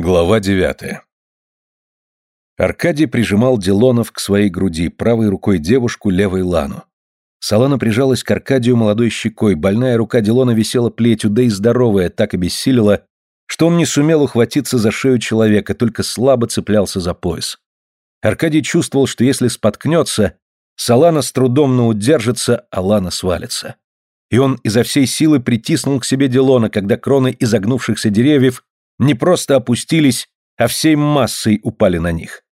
Глава девятая. Аркадий прижимал Дилонов к своей груди, правой рукой девушку, левой Лану. Салана прижалась к Аркадию молодой щекой, больная рука Дилона висела плетью, да и здоровая так обессилила, что он не сумел ухватиться за шею человека, только слабо цеплялся за пояс. Аркадий чувствовал, что если споткнется, Салана с трудом, но удержится, а Лана свалится. И он изо всей силы притиснул к себе Дилона, когда кроны изогнувшихся деревьев не просто опустились, а всей массой упали на них.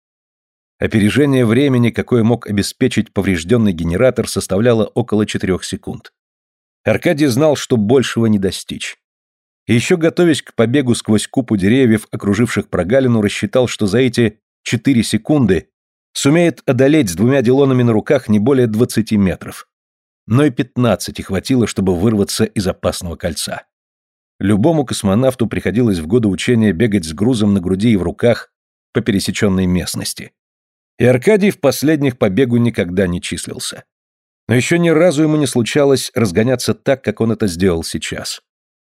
Опережение времени, какое мог обеспечить поврежденный генератор, составляло около четырех секунд. Аркадий знал, что большего не достичь. И еще готовясь к побегу сквозь купу деревьев, окруживших прогалину, рассчитал, что за эти четыре секунды сумеет одолеть с двумя делонами на руках не более двадцати метров. Но и пятнадцати хватило, чтобы вырваться из опасного кольца. Любому космонавту приходилось в годы учения бегать с грузом на груди и в руках по пересеченной местности. И Аркадий в последних побегу никогда не числился. Но еще ни разу ему не случалось разгоняться так, как он это сделал сейчас.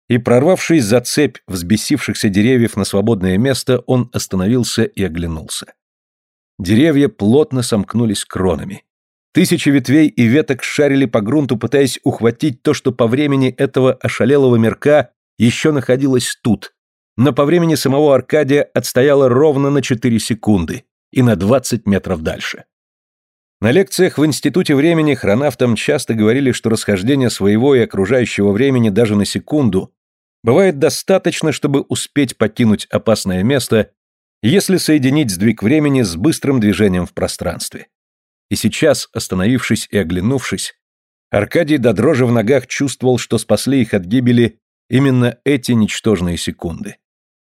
И прорвавшись за цепь взбесившихся деревьев на свободное место, он остановился и оглянулся. Деревья плотно сомкнулись кронами. Тысячи ветвей и веток шарили по грунту, пытаясь ухватить то, что по времени этого ошалелого мерка еще находилась тут, но по времени самого Аркадия отстояла ровно на 4 секунды и на 20 метров дальше. На лекциях в Институте времени хронавтам часто говорили, что расхождение своего и окружающего времени даже на секунду бывает достаточно, чтобы успеть покинуть опасное место, если соединить сдвиг времени с быстрым движением в пространстве. И сейчас, остановившись и оглянувшись, Аркадий до дрожи в ногах чувствовал, что спасли их от гибели Именно эти ничтожные секунды.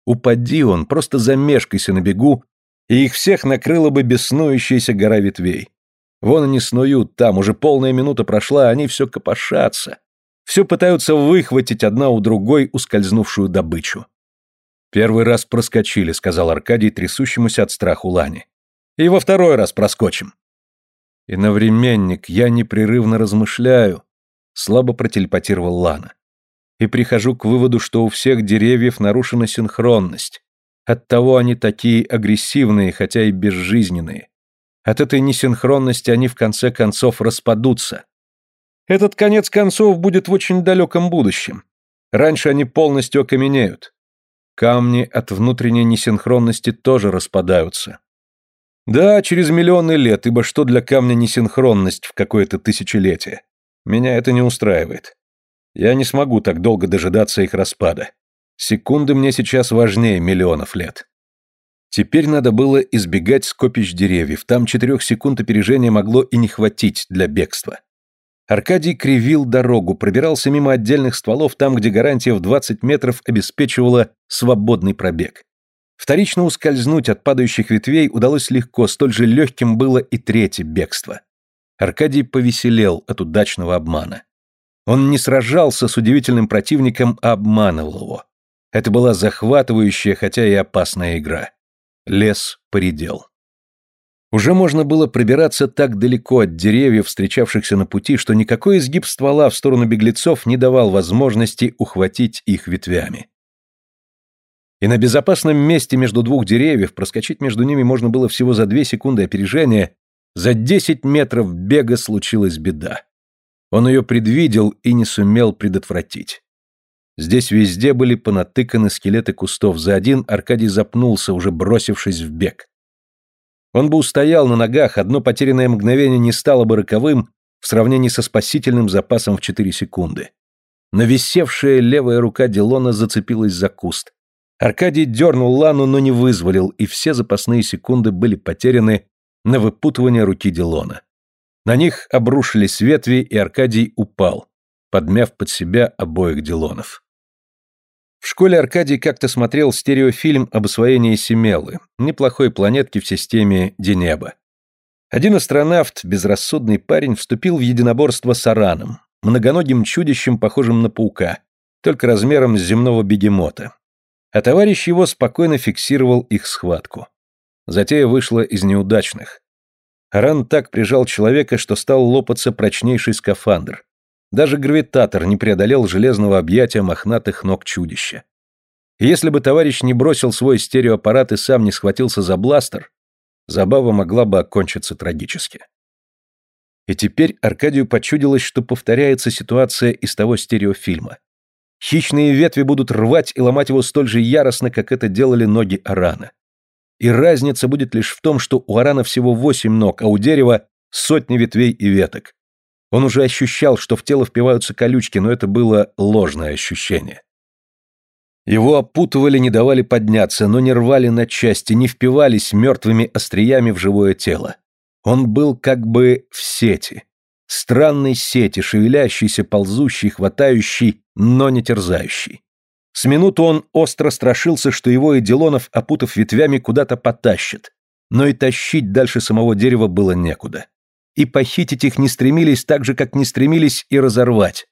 Упади он, просто замешкайся на бегу, и их всех накрыла бы беснующаяся гора ветвей. Вон они снуют там, уже полная минута прошла, они все копошатся. Все пытаются выхватить одна у другой ускользнувшую добычу. «Первый раз проскочили», — сказал Аркадий, трясущемуся от страху Лани. «И во второй раз проскочим». «Иновременник, я непрерывно размышляю», — слабо протелепатировал Лана и прихожу к выводу, что у всех деревьев нарушена синхронность. Оттого они такие агрессивные, хотя и безжизненные. От этой несинхронности они в конце концов распадутся. Этот конец концов будет в очень далеком будущем. Раньше они полностью окаменеют. Камни от внутренней несинхронности тоже распадаются. Да, через миллионы лет, ибо что для камня несинхронность в какое-то тысячелетие? Меня это не устраивает. Я не смогу так долго дожидаться их распада. Секунды мне сейчас важнее миллионов лет. Теперь надо было избегать скопищ деревьев, там четырех секунд опережения могло и не хватить для бегства. Аркадий кривил дорогу, пробирался мимо отдельных стволов там, где гарантия в 20 метров обеспечивала свободный пробег. Вторично ускользнуть от падающих ветвей удалось легко, столь же легким было и третье бегство. Аркадий повеселел от удачного обмана. Он не сражался с удивительным противником, а обманывал его. Это была захватывающая, хотя и опасная игра. Лес поредел. Уже можно было пробираться так далеко от деревьев, встречавшихся на пути, что никакой изгиб ствола в сторону беглецов не давал возможности ухватить их ветвями. И на безопасном месте между двух деревьев проскочить между ними можно было всего за две секунды опережения, за десять метров бега случилась беда. Он ее предвидел и не сумел предотвратить. Здесь везде были понатыканы скелеты кустов. За один Аркадий запнулся, уже бросившись в бег. Он бы устоял на ногах, одно потерянное мгновение не стало бы роковым в сравнении со спасительным запасом в 4 секунды. Но висевшая левая рука Дилона зацепилась за куст. Аркадий дернул Лану, но не вызволил, и все запасные секунды были потеряны на выпутывание руки Дилона. На них обрушились ветви, и Аркадий упал, подмяв под себя обоих Дилонов. В школе Аркадий как-то смотрел стереофильм об освоении Семелы, неплохой планетки в системе Денеба. Один астронавт, безрассудный парень, вступил в единоборство с Араном, многоногим чудищем, похожим на паука, только размером с земного бегемота. А товарищ его спокойно фиксировал их схватку. Затея вышла из неудачных. Ран так прижал человека, что стал лопаться прочнейший скафандр. Даже гравитатор не преодолел железного объятия мохнатых ног чудища. Если бы товарищ не бросил свой стереоаппарат и сам не схватился за бластер, забава могла бы окончиться трагически. И теперь Аркадию почудилось, что повторяется ситуация из того стереофильма. Хищные ветви будут рвать и ломать его столь же яростно, как это делали ноги Арана. И разница будет лишь в том, что у Арана всего восемь ног, а у дерева сотни ветвей и веток. Он уже ощущал, что в тело впиваются колючки, но это было ложное ощущение. Его опутывали, не давали подняться, но не рвали на части, не впивались мертвыми остриями в живое тело. Он был как бы в сети. Странной сети, шевелящейся, ползущей, хватающей, но не терзающей. С минуту он остро страшился, что его и Делонов, опутав ветвями, куда-то потащат. Но и тащить дальше самого дерева было некуда. И похитить их не стремились так же, как не стремились и разорвать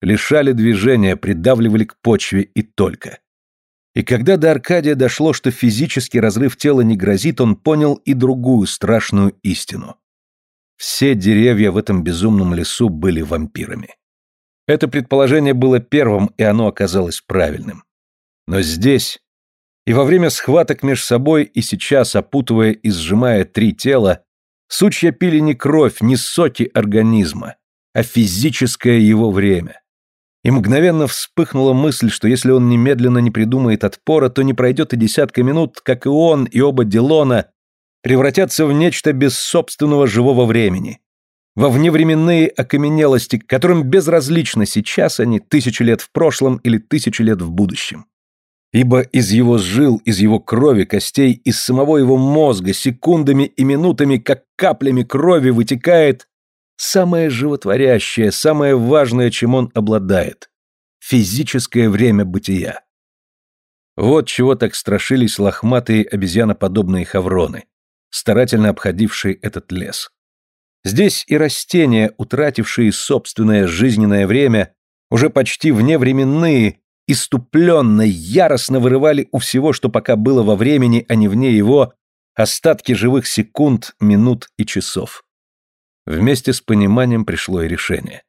лишали движения, придавливали к почве и только. И когда до Аркадия дошло, что физический разрыв тела не грозит, он понял и другую страшную истину. Все деревья в этом безумном лесу были вампирами. Это предположение было первым, и оно оказалось правильным. Но здесь, и во время схваток между собой, и сейчас, опутывая и сжимая три тела, сучья пили не кровь, не соки организма, а физическое его время. И мгновенно вспыхнула мысль, что если он немедленно не придумает отпора, то не пройдет и десятка минут, как и он, и оба Дилона превратятся в нечто без собственного живого времени. Во вневременные окаменелости, которым безразлично сейчас они, тысячи лет в прошлом или тысячи лет в будущем. Ибо из его жил, из его крови, костей, из самого его мозга секундами и минутами, как каплями крови, вытекает самое животворящее, самое важное, чем он обладает – физическое время бытия. Вот чего так страшились лохматые обезьяноподобные хавроны, старательно обходившие этот лес. Здесь и растения, утратившие собственное жизненное время, уже почти вневременные, иступленно, яростно вырывали у всего, что пока было во времени, а не вне его, остатки живых секунд, минут и часов. Вместе с пониманием пришло и решение.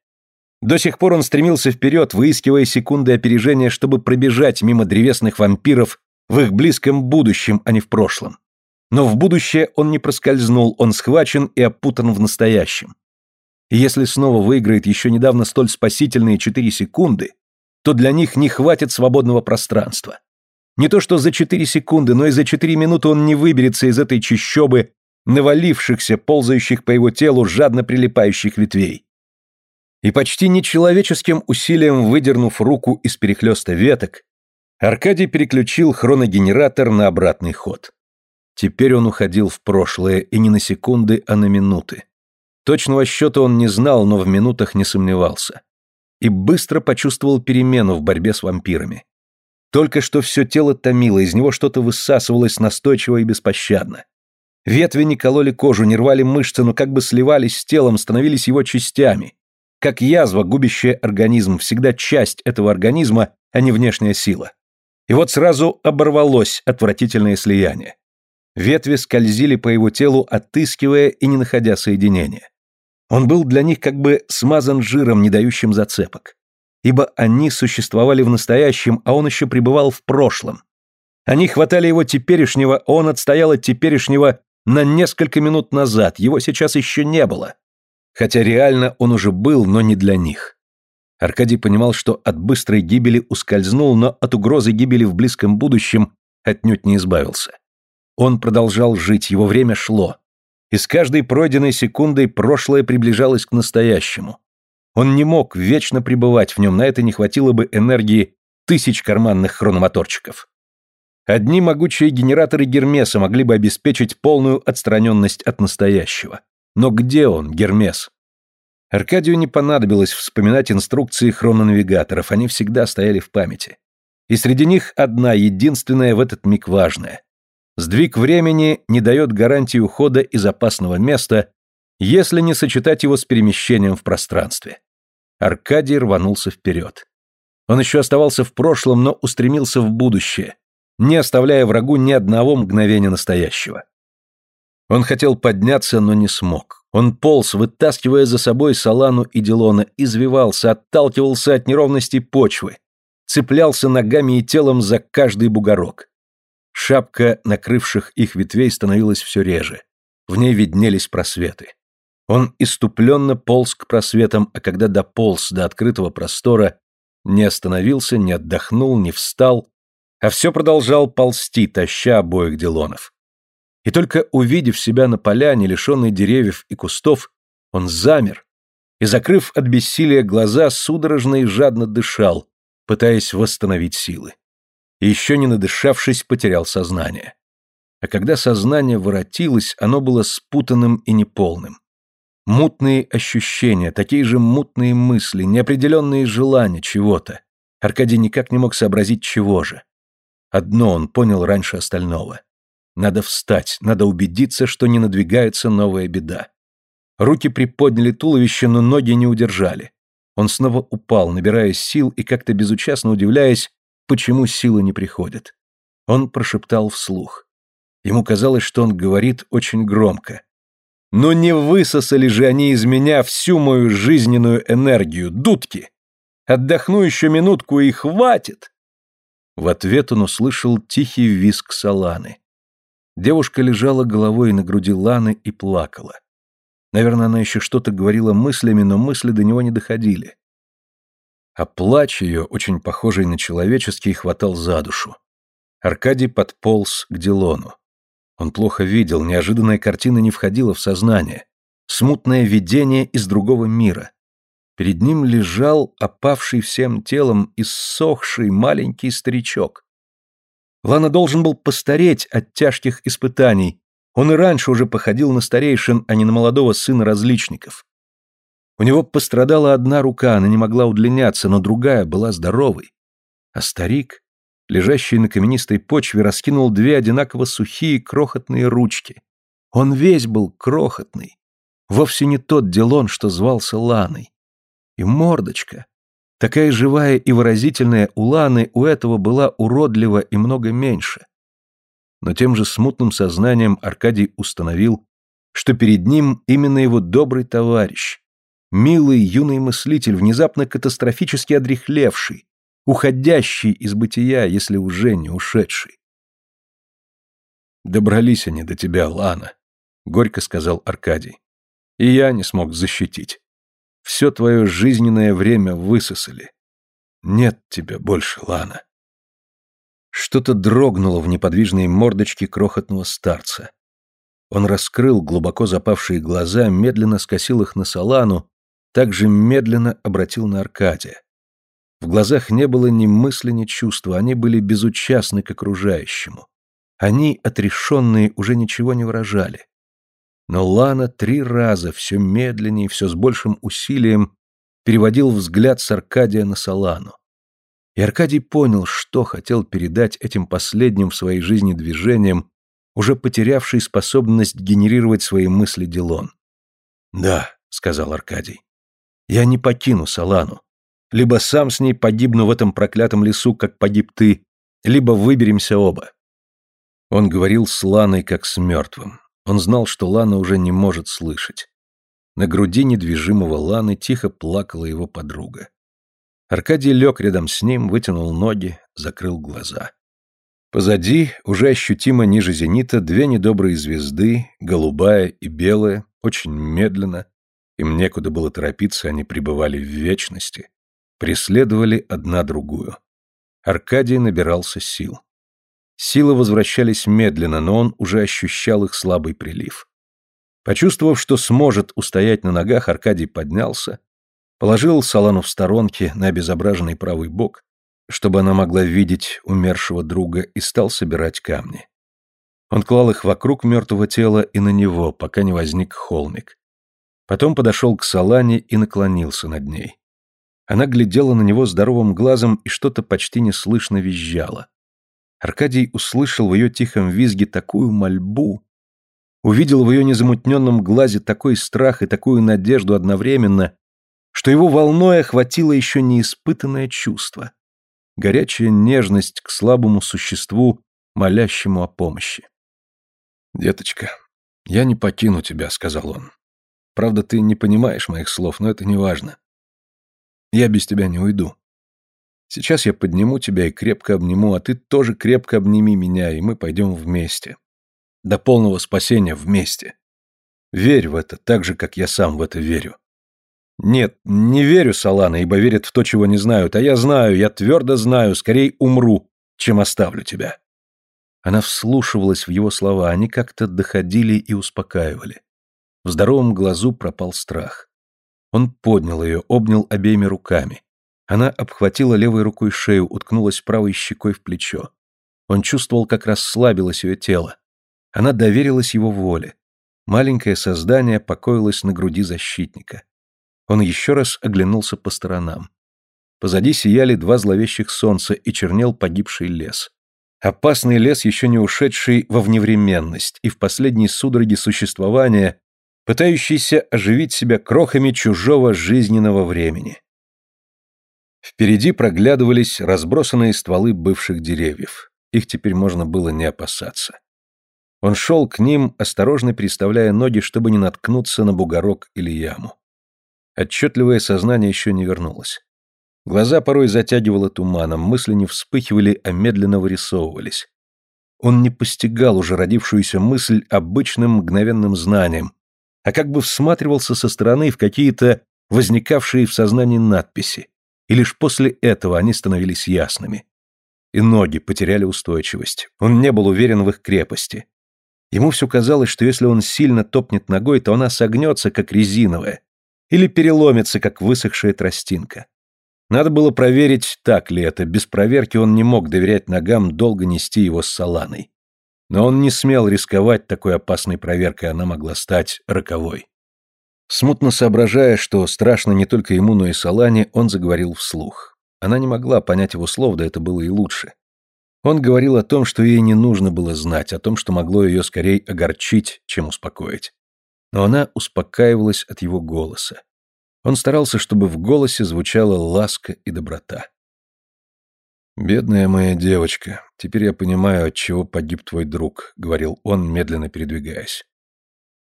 До сих пор он стремился вперед, выискивая секунды опережения, чтобы пробежать мимо древесных вампиров в их близком будущем, а не в прошлом. Но в будущее он не проскользнул, он схвачен и опутан в настоящем. И если снова выиграет еще недавно столь спасительные четыре секунды, то для них не хватит свободного пространства. Не то что за четыре секунды, но и за четыре минуты он не выберется из этой чащобы навалившихся, ползающих по его телу, жадно прилипающих ветвей. И почти нечеловеческим усилием выдернув руку из перехлёста веток, Аркадий переключил хроногенератор на обратный ход. Теперь он уходил в прошлое, и не на секунды, а на минуты. Точного счета он не знал, но в минутах не сомневался. И быстро почувствовал перемену в борьбе с вампирами. Только что все тело томило, из него что-то высасывалось настойчиво и беспощадно. Ветви не кололи кожу, не рвали мышцы, но как бы сливались с телом, становились его частями. Как язва, губящая организм, всегда часть этого организма, а не внешняя сила. И вот сразу оборвалось отвратительное слияние. Ветви скользили по его телу, отыскивая и не находя соединения. Он был для них как бы смазан жиром, не дающим зацепок. Ибо они существовали в настоящем, а он еще пребывал в прошлом. Они хватали его теперешнего, он отстоял от теперешнего на несколько минут назад, его сейчас еще не было. Хотя реально он уже был, но не для них. Аркадий понимал, что от быстрой гибели ускользнул, но от угрозы гибели в близком будущем отнюдь не избавился. Он продолжал жить, его время шло. И с каждой пройденной секундой прошлое приближалось к настоящему. Он не мог вечно пребывать в нем, на это не хватило бы энергии тысяч карманных хрономоторчиков. Одни могучие генераторы Гермеса могли бы обеспечить полную отстраненность от настоящего. Но где он, Гермес? Аркадию не понадобилось вспоминать инструкции хрононавигаторов, они всегда стояли в памяти. И среди них одна, единственная в этот миг важная. Сдвиг времени не дает гарантии ухода из опасного места, если не сочетать его с перемещением в пространстве. Аркадий рванулся вперед. Он еще оставался в прошлом, но устремился в будущее, не оставляя врагу ни одного мгновения настоящего. Он хотел подняться, но не смог. Он полз, вытаскивая за собой Салану и Дилона, извивался, отталкивался от неровности почвы, цеплялся ногами и телом за каждый бугорок. Шапка накрывших их ветвей становилась все реже. В ней виднелись просветы. Он иступленно полз к просветам, а когда дополз до открытого простора, не остановился, не отдохнул, не встал, а все продолжал ползти, таща обоих Делонов. И только увидев себя на поляне, лишенной деревьев и кустов, он замер и, закрыв от бессилия глаза, судорожно и жадно дышал, пытаясь восстановить силы. И еще не надышавшись, потерял сознание. А когда сознание воротилось, оно было спутанным и неполным. Мутные ощущения, такие же мутные мысли, неопределенные желания чего-то. Аркадий никак не мог сообразить, чего же. Одно он понял раньше остального. Надо встать, надо убедиться, что не надвигается новая беда. Руки приподняли туловище, но ноги не удержали. Он снова упал, набирая сил и как-то безучастно удивляясь, почему силы не приходят. Он прошептал вслух. Ему казалось, что он говорит очень громко. «Но не высосали же они из меня всю мою жизненную энергию, дудки! Отдохну еще минутку и хватит!» В ответ он услышал тихий визг Саланы. Девушка лежала головой на груди Ланы и плакала. Наверное, она еще что-то говорила мыслями, но мысли до него не доходили. А плач ее, очень похожий на человеческий, хватал за душу. Аркадий подполз к Дилону. Он плохо видел, неожиданная картина не входила в сознание. Смутное видение из другого мира. Перед ним лежал опавший всем телом иссохший маленький старичок. Лана должен был постареть от тяжких испытаний, он и раньше уже походил на старейшин, а не на молодого сына различников. У него пострадала одна рука, она не могла удлиняться, но другая была здоровой. А старик, лежащий на каменистой почве, раскинул две одинаково сухие крохотные ручки. Он весь был крохотный. Вовсе не тот Делон, что звался Ланой. И мордочка, такая живая и выразительная у Ланы, у этого была уродлива и много меньше но тем же смутным сознанием Аркадий установил, что перед ним именно его добрый товарищ, милый юный мыслитель, внезапно катастрофически одрехлевший, уходящий из бытия, если уже не ушедший. «Добрались они до тебя, Лана», — горько сказал Аркадий. «И я не смог защитить. Все твое жизненное время высосали. Нет тебя больше, Лана». Что-то дрогнуло в неподвижной мордочке крохотного старца. Он раскрыл глубоко запавшие глаза, медленно скосил их на Салану, также медленно обратил на Аркадия. В глазах не было ни мысли, ни чувства, они были безучастны к окружающему. Они, отрешенные, уже ничего не выражали. Но Лана три раза, все медленнее, все с большим усилием, переводил взгляд с Аркадия на Салану. И Аркадий понял, что хотел передать этим последним в своей жизни движением, уже потерявший способность генерировать свои мысли Дилон. «Да», — сказал Аркадий, — «я не покину Салану. Либо сам с ней погибну в этом проклятом лесу, как погиб ты, либо выберемся оба». Он говорил с Ланой, как с мертвым. Он знал, что Лана уже не может слышать. На груди недвижимого Ланы тихо плакала его подруга. Аркадий лег рядом с ним, вытянул ноги, закрыл глаза. Позади, уже ощутимо ниже зенита, две недобрые звезды, голубая и белая, очень медленно, им некуда было торопиться, они пребывали в вечности, преследовали одна другую. Аркадий набирался сил. Силы возвращались медленно, но он уже ощущал их слабый прилив. Почувствовав, что сможет устоять на ногах, Аркадий поднялся, Положил Салану в сторонке на обезображенный правый бок, чтобы она могла видеть умершего друга, и стал собирать камни. Он клал их вокруг мертвого тела и на него, пока не возник холмик. Потом подошел к Салане и наклонился над ней. Она глядела на него здоровым глазом и что-то почти неслышно визжала. Аркадий услышал в ее тихом визге такую мольбу, увидел в ее незамутненном глазе такой страх и такую надежду одновременно, что его волной охватило еще неиспытанное чувство. Горячая нежность к слабому существу, молящему о помощи. «Деточка, я не покину тебя», — сказал он. «Правда, ты не понимаешь моих слов, но это не важно. Я без тебя не уйду. Сейчас я подниму тебя и крепко обниму, а ты тоже крепко обними меня, и мы пойдем вместе. До полного спасения вместе. Верь в это, так же, как я сам в это верю. Нет, не верю, Салана, ибо верят в то, чего не знают, а я знаю, я твердо знаю, скорее умру, чем оставлю тебя. Она вслушивалась в его слова, они как-то доходили и успокаивали. В здоровом глазу пропал страх. Он поднял ее, обнял обеими руками. Она обхватила левой рукой шею, уткнулась правой щекой в плечо. Он чувствовал, как расслабилось ее тело. Она доверилась его воле. Маленькое создание покоилось на груди защитника. Он еще раз оглянулся по сторонам. Позади сияли два зловещих солнца и чернел погибший лес. Опасный лес, еще не ушедший во вневременность и в последней судороге существования, пытающийся оживить себя крохами чужого жизненного времени. Впереди проглядывались разбросанные стволы бывших деревьев. Их теперь можно было не опасаться. Он шел к ним, осторожно переставляя ноги, чтобы не наткнуться на бугорок или яму. Отчетливое сознание еще не вернулось. Глаза порой затягивало туманом, мысли не вспыхивали, а медленно вырисовывались. Он не постигал уже родившуюся мысль обычным мгновенным знанием, а как бы всматривался со стороны в какие-то возникавшие в сознании надписи, и лишь после этого они становились ясными. И ноги потеряли устойчивость, он не был уверен в их крепости. Ему все казалось, что если он сильно топнет ногой, то она согнется, как резиновая, или переломится, как высохшая тростинка. Надо было проверить, так ли это. Без проверки он не мог доверять ногам долго нести его с Саланой. Но он не смел рисковать такой опасной проверкой, она могла стать роковой. Смутно соображая, что страшно не только ему, но и Салане, он заговорил вслух. Она не могла понять его слов, да это было и лучше. Он говорил о том, что ей не нужно было знать, о том, что могло ее скорее огорчить, чем успокоить. Но она успокаивалась от его голоса. Он старался, чтобы в голосе звучала ласка и доброта. «Бедная моя девочка, теперь я понимаю, от чего погиб твой друг», — говорил он, медленно передвигаясь.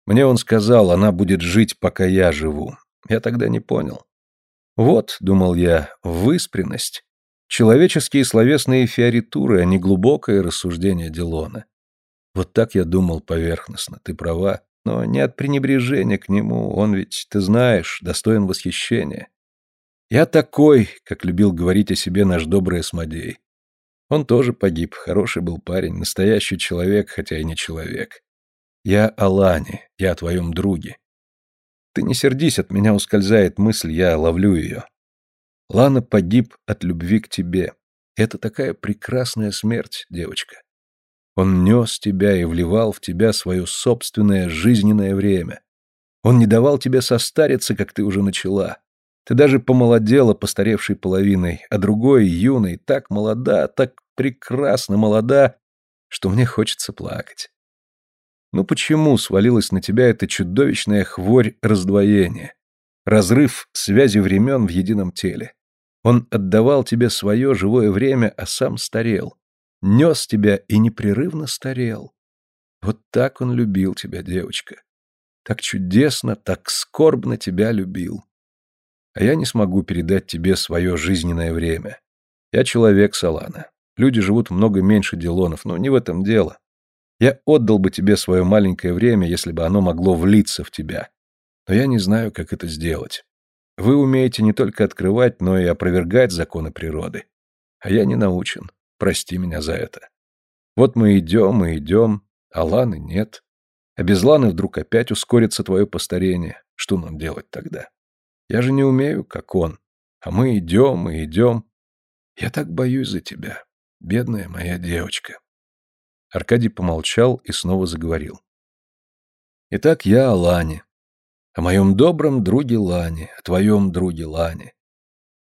«Мне он сказал, она будет жить, пока я живу. Я тогда не понял. Вот, — думал я, — выспренность. Человеческие словесные фиоритуры, а не глубокое рассуждение Делона. Вот так я думал поверхностно, ты права но не от пренебрежения к нему, он ведь, ты знаешь, достоин восхищения. Я такой, как любил говорить о себе наш добрый Осмодей. Он тоже погиб, хороший был парень, настоящий человек, хотя и не человек. Я о Лане, я о твоем друге. Ты не сердись, от меня ускользает мысль, я ловлю ее. Лана погиб от любви к тебе. Это такая прекрасная смерть, девочка. Он нес тебя и вливал в тебя свое собственное жизненное время. Он не давал тебе состариться, как ты уже начала. Ты даже помолодела постаревшей половиной, а другой, юной, так молода, так прекрасно молода, что мне хочется плакать. Ну почему свалилась на тебя эта чудовищная хворь раздвоения? Разрыв связи времен в едином теле. Он отдавал тебе свое живое время, а сам старел нес тебя и непрерывно старел. Вот так он любил тебя, девочка. Так чудесно, так скорбно тебя любил. А я не смогу передать тебе свое жизненное время. Я человек, Салана. Люди живут много меньше Дилонов, но не в этом дело. Я отдал бы тебе свое маленькое время, если бы оно могло влиться в тебя. Но я не знаю, как это сделать. Вы умеете не только открывать, но и опровергать законы природы. А я не научен. Прости меня за это. Вот мы идем и идем, а Ланы нет. А без Ланы вдруг опять ускорится твое постарение. Что нам делать тогда? Я же не умею, как он. А мы идем и идем. Я так боюсь за тебя, бедная моя девочка. Аркадий помолчал и снова заговорил. Итак, я о Лане. О моем добром друге Лане, о твоем друге Лане.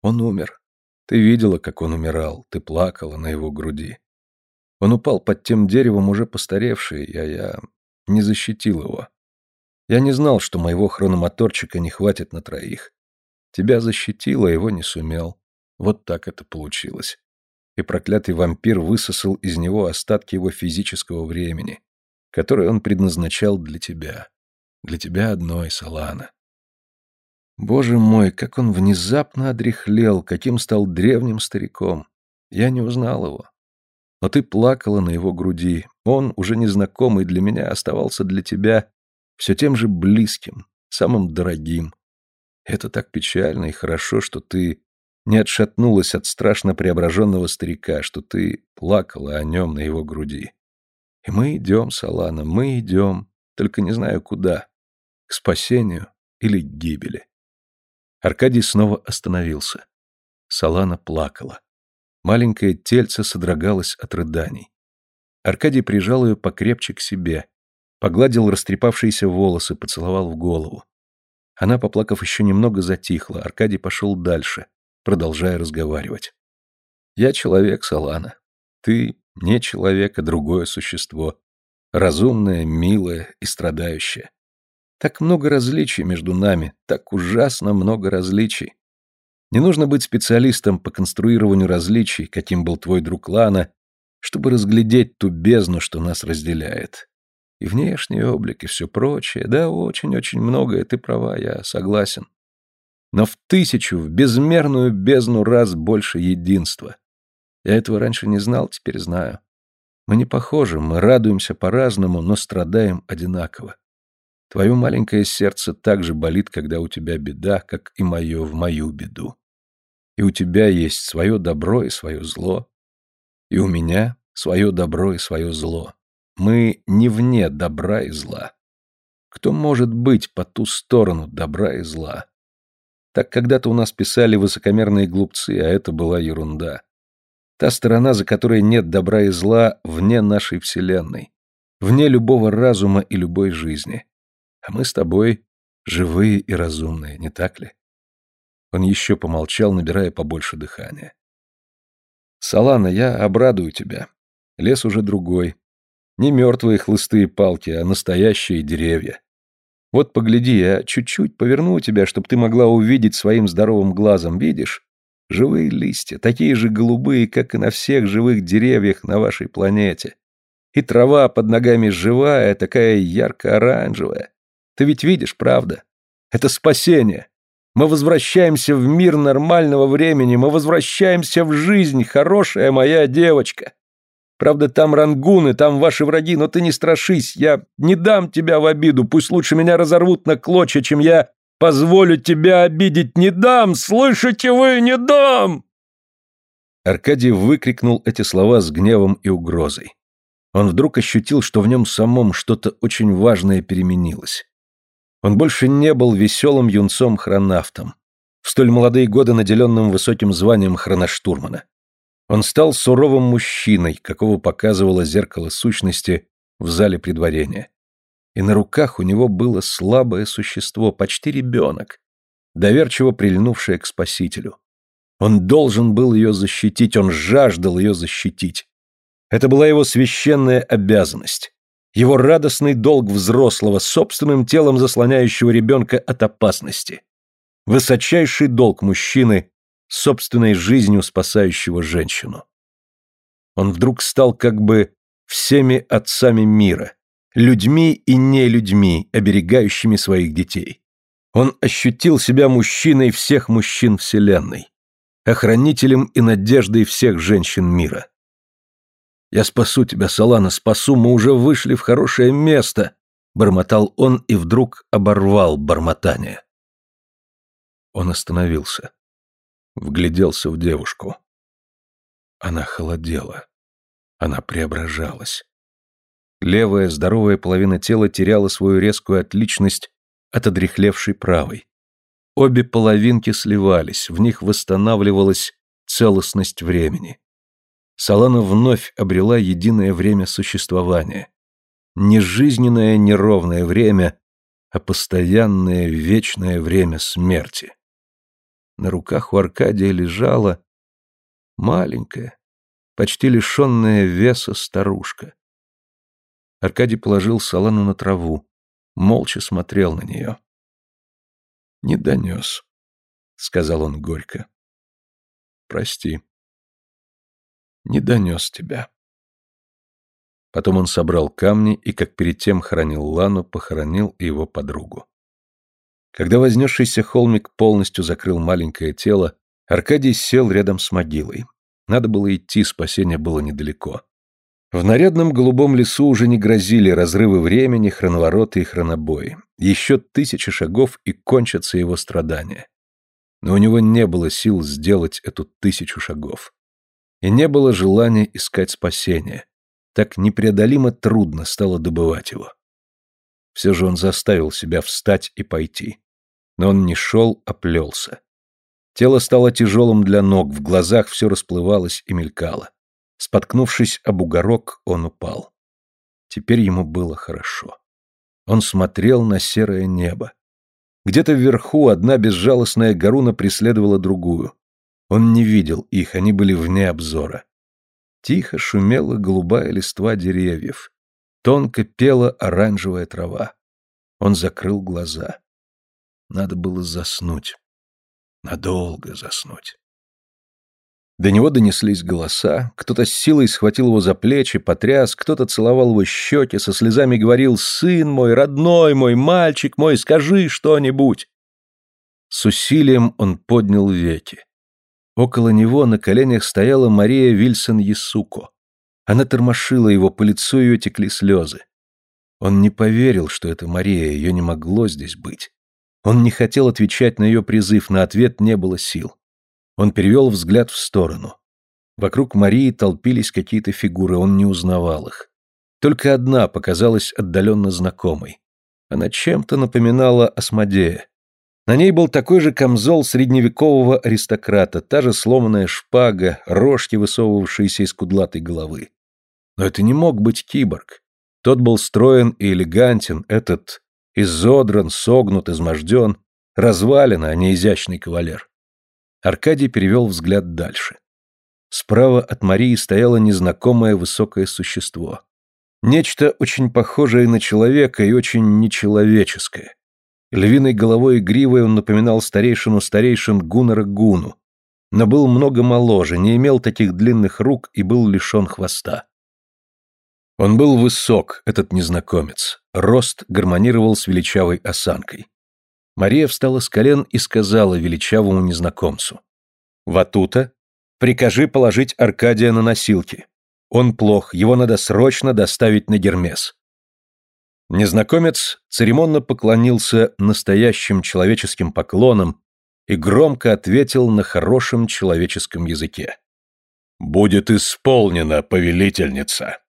Он умер. Ты видела, как он умирал, ты плакала на его груди. Он упал под тем деревом, уже постаревший, а я не защитил его. Я не знал, что моего хрономоторчика не хватит на троих. Тебя защитил, а его не сумел. Вот так это получилось. И проклятый вампир высосал из него остатки его физического времени, которое он предназначал для тебя. Для тебя одной, Салана. Боже мой, как он внезапно одряхлел, каким стал древним стариком. Я не узнал его. Но ты плакала на его груди. Он, уже незнакомый для меня, оставался для тебя все тем же близким, самым дорогим. Это так печально и хорошо, что ты не отшатнулась от страшно преображенного старика, что ты плакала о нем на его груди. И мы идем, Салана, мы идем, только не знаю куда, к спасению или к гибели. Аркадий снова остановился. Салана плакала. Маленькое тельце содрогалось от рыданий. Аркадий прижал ее покрепче к себе, погладил растрепавшиеся волосы, поцеловал в голову. Она, поплакав еще немного, затихла. Аркадий пошел дальше, продолжая разговаривать. «Я человек, Салана. Ты не человек, а другое существо. Разумное, милое и страдающее. Так много различий между нами, так ужасно много различий. Не нужно быть специалистом по конструированию различий, каким был твой друг Лана, чтобы разглядеть ту бездну, что нас разделяет. И внешний облик, и все прочее. Да, очень-очень многое, ты права, я согласен. Но в тысячу, в безмерную бездну раз больше единства. Я этого раньше не знал, теперь знаю. Мы не похожи, мы радуемся по-разному, но страдаем одинаково. Твое маленькое сердце так же болит, когда у тебя беда, как и мое в мою беду. И у тебя есть свое добро и свое зло. И у меня свое добро и свое зло. Мы не вне добра и зла. Кто может быть по ту сторону добра и зла? Так когда-то у нас писали высокомерные глупцы, а это была ерунда. Та сторона, за которой нет добра и зла, вне нашей Вселенной, вне любого разума и любой жизни. А мы с тобой живые и разумные, не так ли? Он еще помолчал, набирая побольше дыхания. Салана, я обрадую тебя. Лес уже другой. Не мертвые хлыстые палки, а настоящие деревья. Вот погляди, я чуть-чуть поверну тебя, чтобы ты могла увидеть своим здоровым глазом, видишь? Живые листья, такие же голубые, как и на всех живых деревьях на вашей планете. И трава под ногами живая, такая ярко-оранжевая. Ты ведь видишь, правда? Это спасение. Мы возвращаемся в мир нормального времени, мы возвращаемся в жизнь, хорошая моя девочка. Правда, там рангуны, там ваши враги, но ты не страшись, я не дам тебя в обиду, пусть лучше меня разорвут на клочья, чем я позволю тебя обидеть. Не дам, слышите вы, не дам!» Аркадий выкрикнул эти слова с гневом и угрозой. Он вдруг ощутил, что в нем самом что-то очень важное переменилось. Он больше не был веселым юнцом-хронавтом, в столь молодые годы наделенным высоким званием хроноштурмана. Он стал суровым мужчиной, какого показывало зеркало сущности в зале предварения. И на руках у него было слабое существо, почти ребенок, доверчиво прильнувшее к спасителю. Он должен был ее защитить, он жаждал ее защитить. Это была его священная обязанность его радостный долг взрослого, собственным телом заслоняющего ребенка от опасности. Высочайший долг мужчины, собственной жизнью спасающего женщину. Он вдруг стал как бы всеми отцами мира, людьми и не людьми, оберегающими своих детей. Он ощутил себя мужчиной всех мужчин Вселенной, охранителем и надеждой всех женщин мира. «Я спасу тебя, Салана, спасу, мы уже вышли в хорошее место!» Бормотал он и вдруг оборвал бормотание. Он остановился. Вгляделся в девушку. Она холодела. Она преображалась. Левая, здоровая половина тела теряла свою резкую отличность от одрехлевшей правой. Обе половинки сливались, в них восстанавливалась целостность времени. Салана вновь обрела единое время существования. Не жизненное неровное время, а постоянное вечное время смерти. На руках у Аркадия лежала маленькая, почти лишенная веса старушка. Аркадий положил Салану на траву, молча смотрел на нее. «Не донес», — сказал он горько. «Прости» не донес тебя. Потом он собрал камни и, как перед тем хоронил Лану, похоронил и его подругу. Когда вознесшийся холмик полностью закрыл маленькое тело, Аркадий сел рядом с могилой. Надо было идти, спасение было недалеко. В нарядном голубом лесу уже не грозили разрывы времени, хроновороты и хронобои. Еще тысячи шагов и кончатся его страдания. Но у него не было сил сделать эту тысячу шагов. И не было желания искать спасения. Так непреодолимо трудно стало добывать его. Все же он заставил себя встать и пойти. Но он не шел, а плелся. Тело стало тяжелым для ног, в глазах все расплывалось и мелькало. Споткнувшись об бугорок, он упал. Теперь ему было хорошо. Он смотрел на серое небо. Где-то вверху одна безжалостная горуна преследовала другую. Он не видел их, они были вне обзора. Тихо шумела голубая листва деревьев. Тонко пела оранжевая трава. Он закрыл глаза. Надо было заснуть. Надолго заснуть. До него донеслись голоса, кто-то с силой схватил его за плечи, потряс, кто-то целовал его щеки, со слезами говорил «Сын мой, родной мой, мальчик мой, скажи что-нибудь!» С усилием он поднял веки. Около него на коленях стояла Мария Вильсон Ясуко. Она тормошила его, по лицу ее текли слезы. Он не поверил, что это Мария, ее не могло здесь быть. Он не хотел отвечать на ее призыв, на ответ не было сил. Он перевел взгляд в сторону. Вокруг Марии толпились какие-то фигуры, он не узнавал их. Только одна показалась отдаленно знакомой. Она чем-то напоминала Асмодея. На ней был такой же камзол средневекового аристократа, та же сломанная шпага, рожки, высовывавшиеся из кудлатой головы. Но это не мог быть киборг. Тот был строен и элегантен, этот изодран, согнут, изможден, развален, а не изящный кавалер. Аркадий перевел взгляд дальше. Справа от Марии стояло незнакомое высокое существо. Нечто очень похожее на человека и очень нечеловеческое. Львиной головой и гривой он напоминал старейшину старейшин Гуннера Гуну, но был много моложе, не имел таких длинных рук и был лишен хвоста. Он был высок, этот незнакомец, рост гармонировал с величавой осанкой. Мария встала с колен и сказала величавому незнакомцу. «Ватута, прикажи положить Аркадия на носилки. Он плох, его надо срочно доставить на Гермес». Незнакомец церемонно поклонился настоящим человеческим поклоном и громко ответил на хорошем человеческом языке. «Будет исполнена, повелительница!»